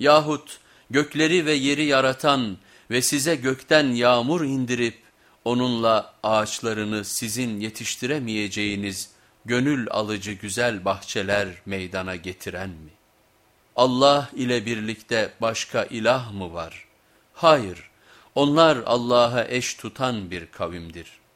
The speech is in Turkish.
Yahut gökleri ve yeri yaratan ve size gökten yağmur indirip onunla ağaçlarını sizin yetiştiremeyeceğiniz gönül alıcı güzel bahçeler meydana getiren mi? Allah ile birlikte başka ilah mı var? Hayır, onlar Allah'a eş tutan bir kavimdir.''